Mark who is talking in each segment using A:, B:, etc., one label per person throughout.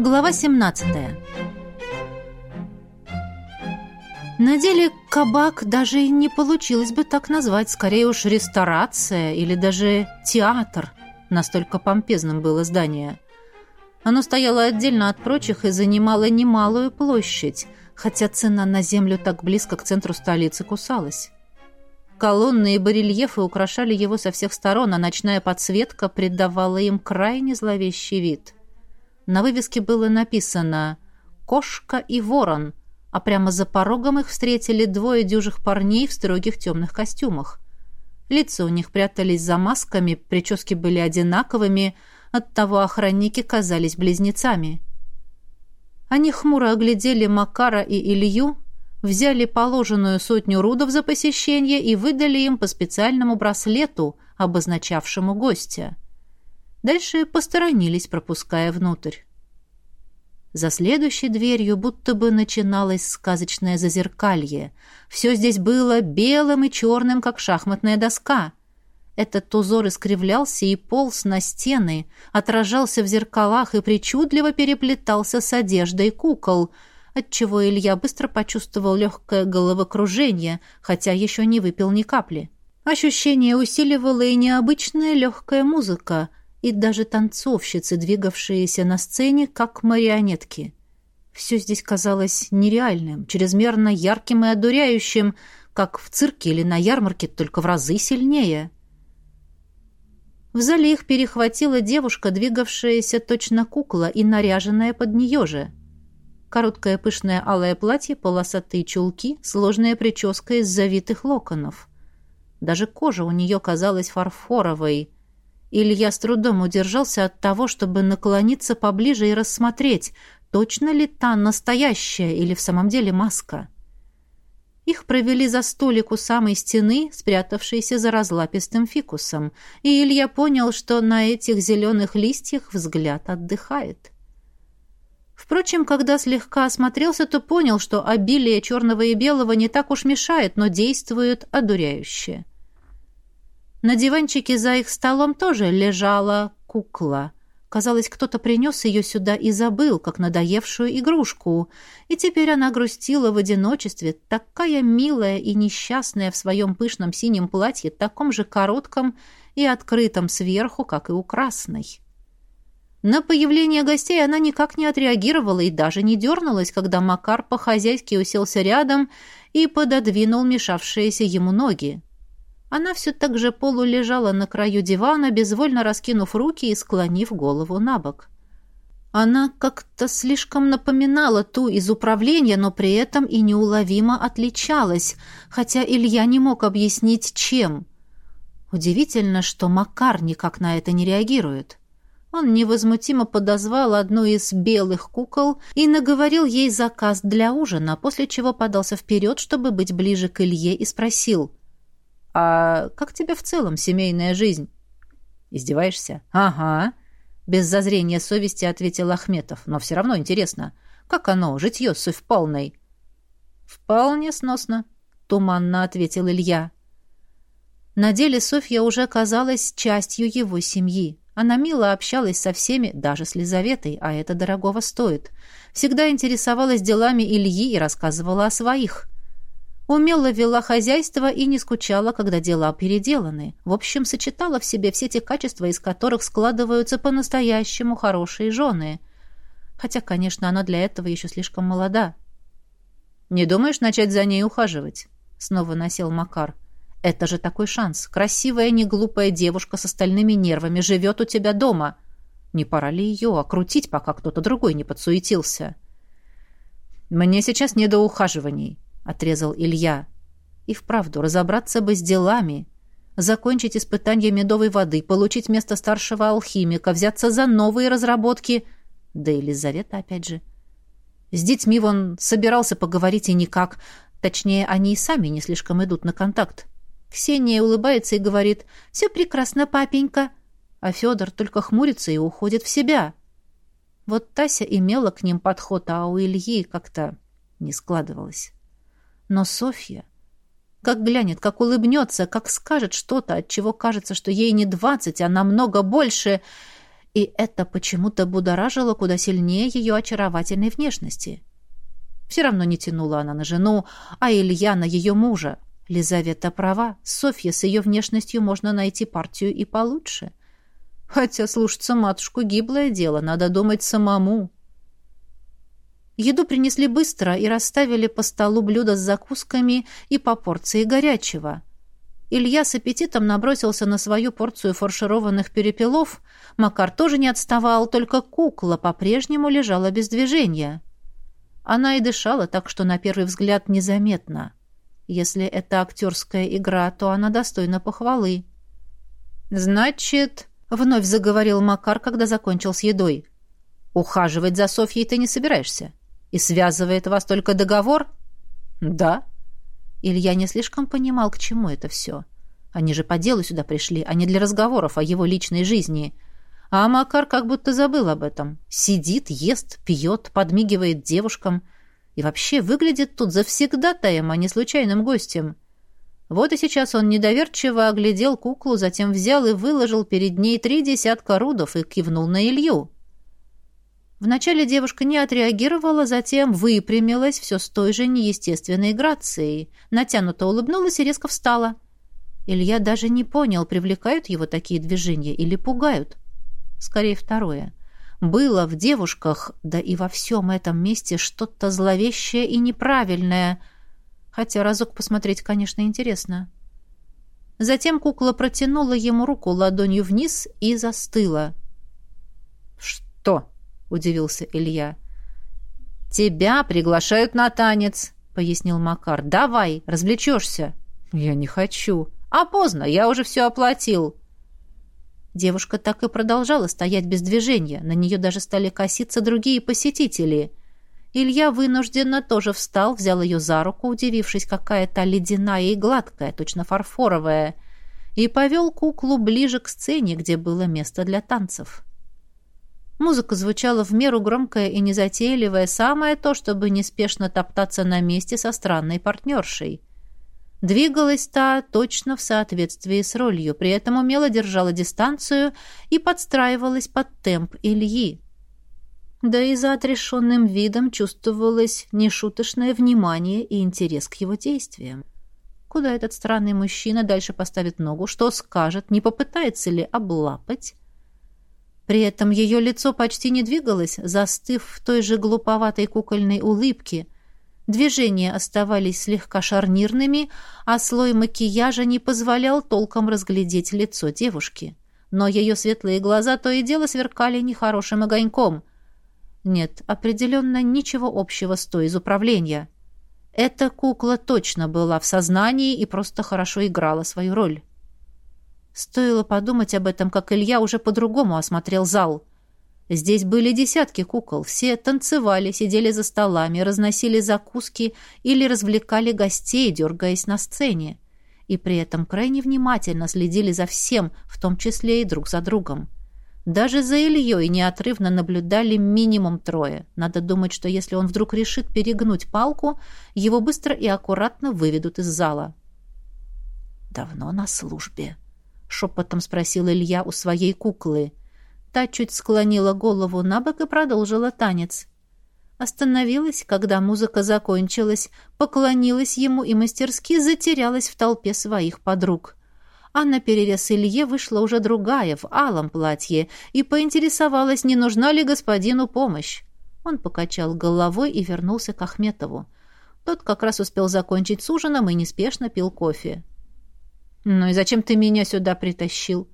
A: Глава 17 На деле кабак даже и не получилось бы так назвать, скорее уж ресторация или даже театр. Настолько помпезным было здание. Оно стояло отдельно от прочих и занимало немалую площадь, хотя цена на землю так близко к центру столицы кусалась. Колонны и барельефы украшали его со всех сторон, а ночная подсветка придавала им крайне зловещий вид. На вывеске было написано «Кошка и ворон», а прямо за порогом их встретили двое дюжих парней в строгих темных костюмах. Лица у них прятались за масками, прически были одинаковыми, оттого охранники казались близнецами. Они хмуро оглядели Макара и Илью, взяли положенную сотню рудов за посещение и выдали им по специальному браслету, обозначавшему гостя. Дальше посторонились, пропуская внутрь. За следующей дверью будто бы начиналось сказочное зазеркалье. Все здесь было белым и черным, как шахматная доска. Этот узор искривлялся и полз на стены, отражался в зеркалах и причудливо переплетался с одеждой кукол, отчего Илья быстро почувствовал легкое головокружение, хотя еще не выпил ни капли. Ощущение усиливало и необычная легкая музыка — и даже танцовщицы, двигавшиеся на сцене, как марионетки. Все здесь казалось нереальным, чрезмерно ярким и одуряющим, как в цирке или на ярмарке, только в разы сильнее. В зале их перехватила девушка, двигавшаяся точно кукла и наряженная под нее же. Короткое пышное алое платье, полосатые чулки, сложная прическа из завитых локонов. Даже кожа у нее казалась фарфоровой, Илья с трудом удержался от того, чтобы наклониться поближе и рассмотреть, точно ли та настоящая или в самом деле маска. Их провели за столик у самой стены, спрятавшейся за разлапистым фикусом, и Илья понял, что на этих зеленых листьях взгляд отдыхает. Впрочем, когда слегка осмотрелся, то понял, что обилие черного и белого не так уж мешает, но действует одуряюще. На диванчике за их столом тоже лежала кукла. Казалось, кто-то принес ее сюда и забыл, как надоевшую игрушку. И теперь она грустила в одиночестве, такая милая и несчастная в своем пышном синем платье, таком же коротком и открытом сверху, как и у красной. На появление гостей она никак не отреагировала и даже не дернулась, когда Макар по-хозяйски уселся рядом и пододвинул мешавшиеся ему ноги. Она все так же полулежала на краю дивана, безвольно раскинув руки и склонив голову на бок. Она как-то слишком напоминала ту из управления, но при этом и неуловимо отличалась, хотя Илья не мог объяснить, чем. Удивительно, что Макар никак на это не реагирует. Он невозмутимо подозвал одну из белых кукол и наговорил ей заказ для ужина, после чего подался вперед, чтобы быть ближе к Илье, и спросил — «А как тебе в целом семейная жизнь?» «Издеваешься?» «Ага», — без зазрения совести ответил Ахметов. «Но все равно интересно. Как оно, житье с полной?» «Вполне сносно», — туманно ответил Илья. На деле Софья уже казалась частью его семьи. Она мило общалась со всеми, даже с Лизаветой, а это дорогого стоит. Всегда интересовалась делами Ильи и рассказывала о своих. Умело вела хозяйство и не скучала, когда дела переделаны. В общем, сочетала в себе все те качества, из которых складываются по-настоящему хорошие жены. Хотя, конечно, она для этого еще слишком молода. «Не думаешь начать за ней ухаживать?» Снова насел Макар. «Это же такой шанс. Красивая, неглупая девушка с остальными нервами живет у тебя дома. Не пора ли ее окрутить, пока кто-то другой не подсуетился?» «Мне сейчас не до ухаживаний», — отрезал Илья. «И вправду, разобраться бы с делами, закончить испытание медовой воды, получить место старшего алхимика, взяться за новые разработки. Да и Елизавета опять же. С детьми вон собирался поговорить и никак. Точнее, они и сами не слишком идут на контакт. Ксения улыбается и говорит «Все прекрасно, папенька», а Федор только хмурится и уходит в себя. Вот Тася имела к ним подход, а у Ильи как-то не складывалось. Но Софья... Как глянет, как улыбнется, как скажет что-то, от чего кажется, что ей не двадцать, а намного больше. И это почему-то будоражило куда сильнее ее очаровательной внешности. Все равно не тянула она на жену, а Илья на ее мужа. Лизавета права, Софья с ее внешностью можно найти партию и получше. Хотя слушаться матушку гиблое дело, надо думать самому. Еду принесли быстро и расставили по столу блюда с закусками и по порции горячего. Илья с аппетитом набросился на свою порцию фаршированных перепелов. Макар тоже не отставал, только кукла по-прежнему лежала без движения. Она и дышала так, что на первый взгляд незаметно. Если это актерская игра, то она достойна похвалы. «Значит...» — вновь заговорил Макар, когда закончил с едой. «Ухаживать за Софьей ты не собираешься?» И связывает вас только договор? Да. Илья не слишком понимал, к чему это все. Они же по делу сюда пришли, а не для разговоров о его личной жизни. А Макар как будто забыл об этом. Сидит, ест, пьет, подмигивает девушкам. И вообще выглядит тут завсегдатаем, а не случайным гостем. Вот и сейчас он недоверчиво оглядел куклу, затем взял и выложил перед ней три десятка рудов и кивнул на Илью. Вначале девушка не отреагировала, затем выпрямилась все с той же неестественной грацией, натянуто улыбнулась и резко встала. Илья даже не понял, привлекают его такие движения или пугают. Скорее второе. Было в девушках, да и во всем этом месте что-то зловещее и неправильное, хотя разок посмотреть, конечно, интересно. Затем кукла протянула ему руку ладонью вниз и застыла. «Что?» Удивился Илья. «Тебя приглашают на танец», — пояснил Макар. «Давай, развлечешься». «Я не хочу». «А поздно, я уже все оплатил». Девушка так и продолжала стоять без движения. На нее даже стали коситься другие посетители. Илья вынужденно тоже встал, взял ее за руку, удивившись, какая то ледяная и гладкая, точно фарфоровая, и повел куклу ближе к сцене, где было место для танцев. Музыка звучала в меру громкая и незатейливая, самое то, чтобы неспешно топтаться на месте со странной партнершей. Двигалась та точно в соответствии с ролью, при этом умело держала дистанцию и подстраивалась под темп Ильи. Да и за отрешенным видом чувствовалось нешуточное внимание и интерес к его действиям. Куда этот странный мужчина дальше поставит ногу, что скажет, не попытается ли облапать, при этом ее лицо почти не двигалось, застыв в той же глуповатой кукольной улыбке. Движения оставались слегка шарнирными, а слой макияжа не позволял толком разглядеть лицо девушки. Но ее светлые глаза то и дело сверкали нехорошим огоньком. Нет, определенно ничего общего с той из управления. Эта кукла точно была в сознании и просто хорошо играла свою роль. Стоило подумать об этом, как Илья уже по-другому осмотрел зал. Здесь были десятки кукол, все танцевали, сидели за столами, разносили закуски или развлекали гостей, дергаясь на сцене. И при этом крайне внимательно следили за всем, в том числе и друг за другом. Даже за Ильей неотрывно наблюдали минимум трое. Надо думать, что если он вдруг решит перегнуть палку, его быстро и аккуратно выведут из зала. «Давно на службе», шепотом спросил Илья у своей куклы. Та чуть склонила голову на бок и продолжила танец. Остановилась, когда музыка закончилась, поклонилась ему и мастерски затерялась в толпе своих подруг. А на перерез Илье вышла уже другая, в алом платье, и поинтересовалась, не нужна ли господину помощь. Он покачал головой и вернулся к Ахметову. Тот как раз успел закончить с ужином и неспешно пил кофе. «Ну и зачем ты меня сюда притащил?»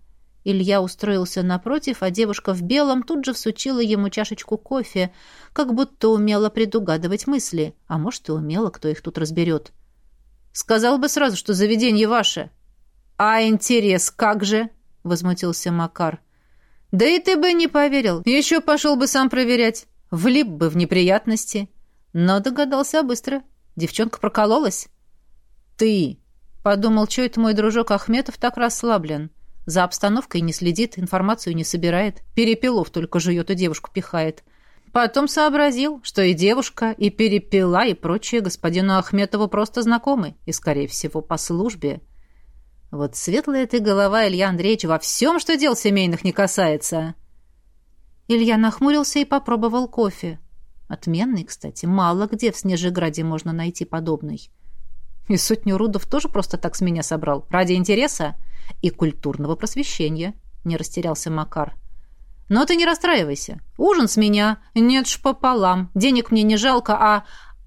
A: Илья устроился напротив, а девушка в белом тут же всучила ему чашечку кофе, как будто умела предугадывать мысли. А может, и умела, кто их тут разберет. «Сказал бы сразу, что заведение ваше». «А интерес как же?» — возмутился Макар. «Да и ты бы не поверил. Еще пошел бы сам проверять. Влип бы в неприятности». Но догадался быстро. Девчонка прокололась. «Ты!» Подумал, что это мой дружок Ахметов так расслаблен. За обстановкой не следит, информацию не собирает. Перепелов только жует и девушку пихает. Потом сообразил, что и девушка, и перепела, и прочее господину Ахметову просто знакомы, и, скорее всего, по службе. Вот светлая ты голова, Илья Андреевич, во всем, что дел семейных не касается. Илья нахмурился и попробовал кофе. Отменный, кстати. Мало где в Снежеграде можно найти подобный. И сотню рудов тоже просто так с меня собрал. Ради интереса и культурного просвещения. Не растерялся Макар. Но ты не расстраивайся. Ужин с меня. Нет ж пополам. Денег мне не жалко, а...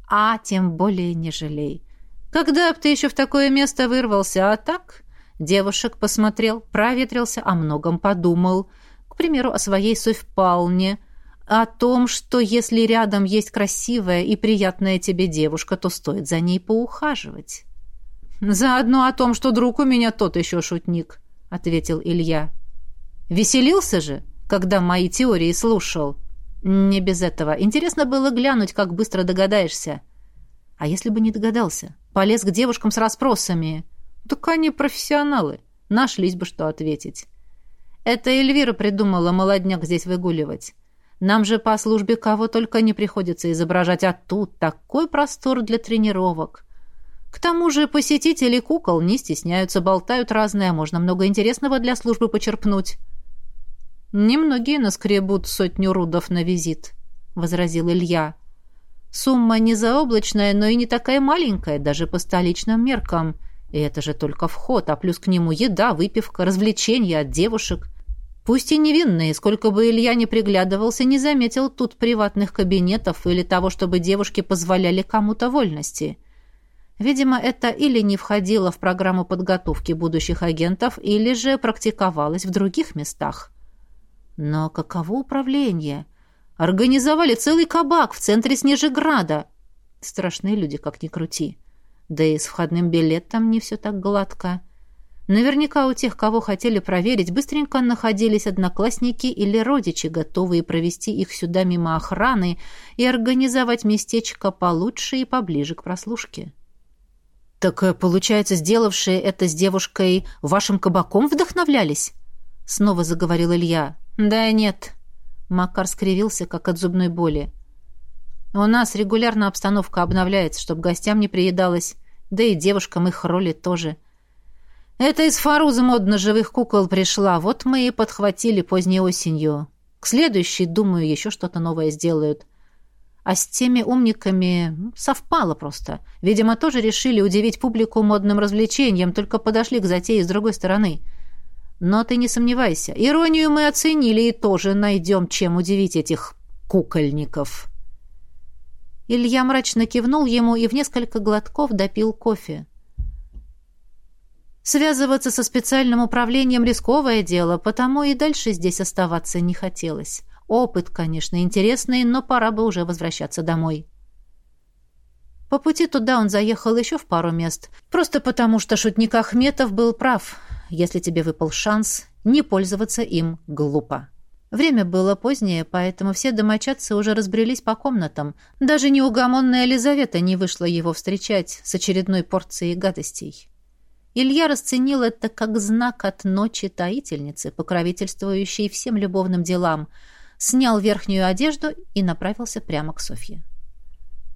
A: А тем более не жалей. Когда б ты еще в такое место вырвался, а так? Девушек посмотрел, проветрился, о многом подумал. К примеру, о своей Софь Палне, о том, что если рядом есть красивая и приятная тебе девушка, то стоит за ней поухаживать. «Заодно о том, что друг у меня тот еще шутник», — ответил Илья. «Веселился же, когда мои теории слушал?» «Не без этого. Интересно было глянуть, как быстро догадаешься». «А если бы не догадался? Полез к девушкам с расспросами». «Так они профессионалы. Нашлись бы, что ответить». «Это Эльвира придумала молодняк здесь выгуливать. Нам же по службе кого только не приходится изображать, а тут такой простор для тренировок. К тому же посетители кукол не стесняются, болтают разное, а можно много интересного для службы почерпнуть». «Немногие наскребут сотню рудов на визит», — возразил Илья. «Сумма не заоблачная, но и не такая маленькая, даже по столичным меркам. И это же только вход, а плюс к нему еда, выпивка, развлечения от девушек. Пусть и невинные, сколько бы Илья не приглядывался, не заметил тут приватных кабинетов или того, чтобы девушки позволяли кому-то вольности. Видимо, это или не входило в программу подготовки будущих агентов, или же практиковалось в других местах. Но каково управление? Организовали целый кабак в центре Снежеграда. Страшные люди, как ни крути. Да и с входным билетом не все так гладко. Наверняка у тех, кого хотели проверить, быстренько находились одноклассники или родичи, готовые провести их сюда мимо охраны и организовать местечко получше и поближе к прослушке. «Так, э, получается, сделавшие это с девушкой вашим кабаком вдохновлялись?» Снова заговорил Илья. «Да нет». Макар скривился, как от зубной боли. «У нас регулярно обстановка обновляется, чтобы гостям не приедалось, да и девушкам их роли тоже». Это из Фаруза модно живых кукол пришла. Вот мы и подхватили поздней осенью. К следующей, думаю, еще что-то новое сделают. А с теми умниками совпало просто. Видимо, тоже решили удивить публику модным развлечением, только подошли к затее с другой стороны. Но ты не сомневайся, иронию мы оценили и тоже найдем, чем удивить этих кукольников. Илья мрачно кивнул ему и в несколько глотков допил кофе. Связываться со специальным управлением рисковое дело, потому и дальше здесь оставаться не хотелось. Опыт, конечно, интересный, но пора бы уже возвращаться домой. По пути туда он заехал еще в пару мест, просто потому что шутник Ахметов был прав. Если тебе выпал шанс, не пользоваться им глупо. Время было позднее, поэтому все домочадцы уже разбрелись по комнатам. Даже неугомонная Елизавета не вышла его встречать с очередной порцией гадостей. Илья расценил это как знак от ночи таительницы, покровительствующей всем любовным делам, снял верхнюю одежду и направился прямо к Софье.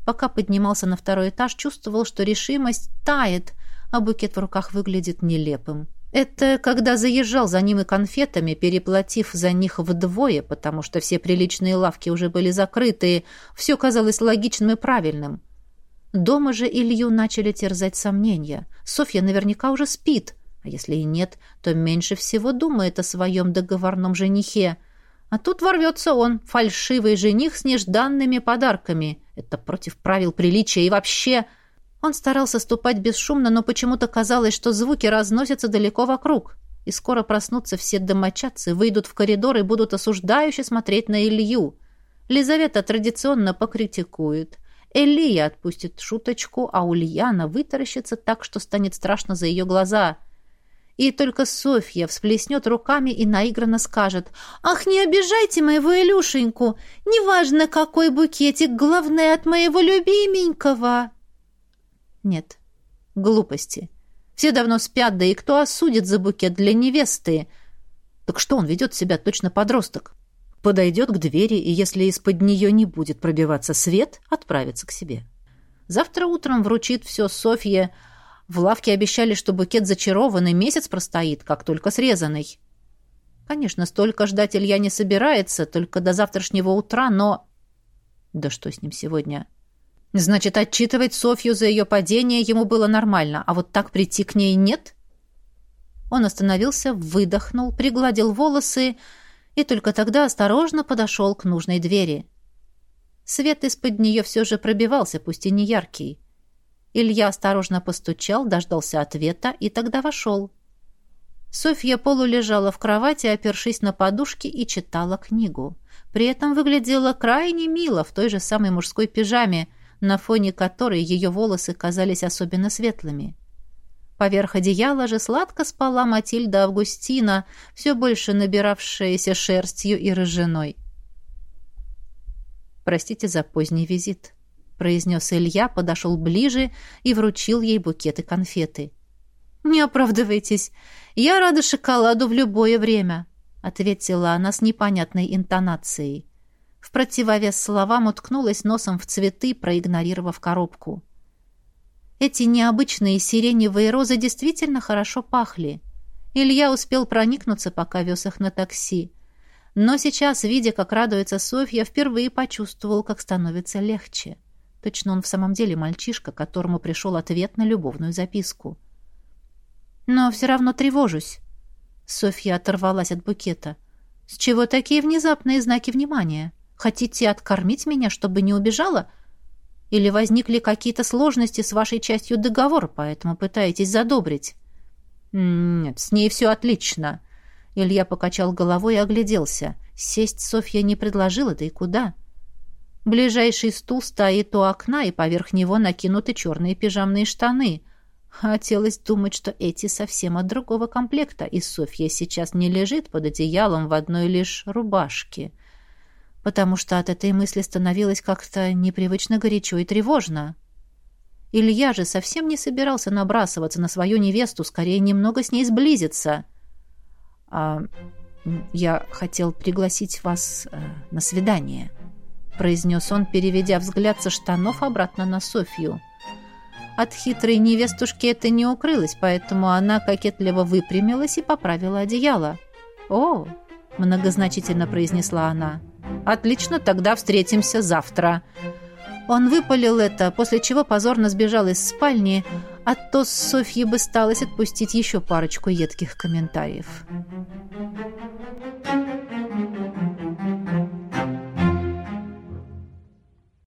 A: Пока поднимался на второй этаж, чувствовал, что решимость тает, а букет в руках выглядит нелепым. Это когда заезжал за ним и конфетами, переплатив за них вдвое, потому что все приличные лавки уже были закрыты, все казалось логичным и правильным. Дома же Илью начали терзать сомнения. Софья наверняка уже спит, а если и нет, то меньше всего думает о своем договорном женихе. А тут ворвется он, фальшивый жених с нежданными подарками. Это против правил приличия и вообще... Он старался ступать бесшумно, но почему-то казалось, что звуки разносятся далеко вокруг. И скоро проснутся все домочадцы, выйдут в коридор и будут осуждающе смотреть на Илью. Лизавета традиционно покритикует. Элия отпустит шуточку, а Ульяна вытаращится так, что станет страшно за ее глаза. И только Софья всплеснет руками и наигранно скажет «Ах, не обижайте моего Илюшеньку! Неважно, какой букетик, главное, от моего любименького!» Нет, глупости. Все давно спят, да и кто осудит за букет для невесты? Так что он ведет себя точно подросток? Подойдет к двери и, если из-под нее не будет пробиваться свет, отправится к себе. Завтра утром вручит все Софье. В лавке обещали, что букет зачарованный месяц простоит, как только срезанный. Конечно, столько ждать Илья не собирается, только до завтрашнего утра, но... Да что с ним сегодня? Значит, отчитывать Софью за ее падение ему было нормально, а вот так прийти к ней нет? Он остановился, выдохнул, пригладил волосы и только тогда осторожно подошел к нужной двери. Свет из-под нее все же пробивался, пусть и не яркий. Илья осторожно постучал, дождался ответа и тогда вошел. Софья полулежала в кровати, опершись на подушки, и читала книгу. При этом выглядела крайне мило в той же самой мужской пижаме, на фоне которой ее волосы казались особенно светлыми. Поверх одеяла же сладко спала Матильда Августина, все больше набиравшаяся шерстью и рыжиной. «Простите за поздний визит», — произнес Илья, подошел ближе и вручил ей букеты конфеты. «Не оправдывайтесь. Я рада шоколаду в любое время», — ответила она с непонятной интонацией. В противовес словам уткнулась носом в цветы, проигнорировав коробку. Эти необычные сиреневые розы действительно хорошо пахли. Илья успел проникнуться, пока вез их на такси. Но сейчас, видя, как радуется Софья, впервые почувствовал, как становится легче. Точно он в самом деле мальчишка, которому пришел ответ на любовную записку. Но все равно тревожусь. Софья оторвалась от букета. С чего такие внезапные знаки внимания? Хотите откормить меня, чтобы не убежала? Или возникли какие-то сложности с вашей частью договора, поэтому пытаетесь задобрить? Нет, с ней все отлично. Илья покачал головой и огляделся. Сесть Софья не предложила, да и куда? Ближайший стул стоит у окна, и поверх него накинуты черные пижамные штаны — Хотелось думать, что эти совсем от другого комплекта, и Софья сейчас не лежит под одеялом в одной лишь рубашке, потому что от этой мысли становилось как-то непривычно горячо и тревожно. Илья же совсем не собирался набрасываться на свою невесту, скорее немного с ней сблизиться. «А я хотел пригласить вас э, на свидание», — произнес он, переведя взгляд со штанов обратно на Софью. От хитрой невестушки это не укрылось, поэтому она кокетливо выпрямилась и поправила одеяло. «О!» — многозначительно произнесла она. «Отлично, тогда встретимся завтра». Он выпалил это, после чего позорно сбежал из спальни, а то Софье бы сталось отпустить еще парочку едких комментариев. Thank you.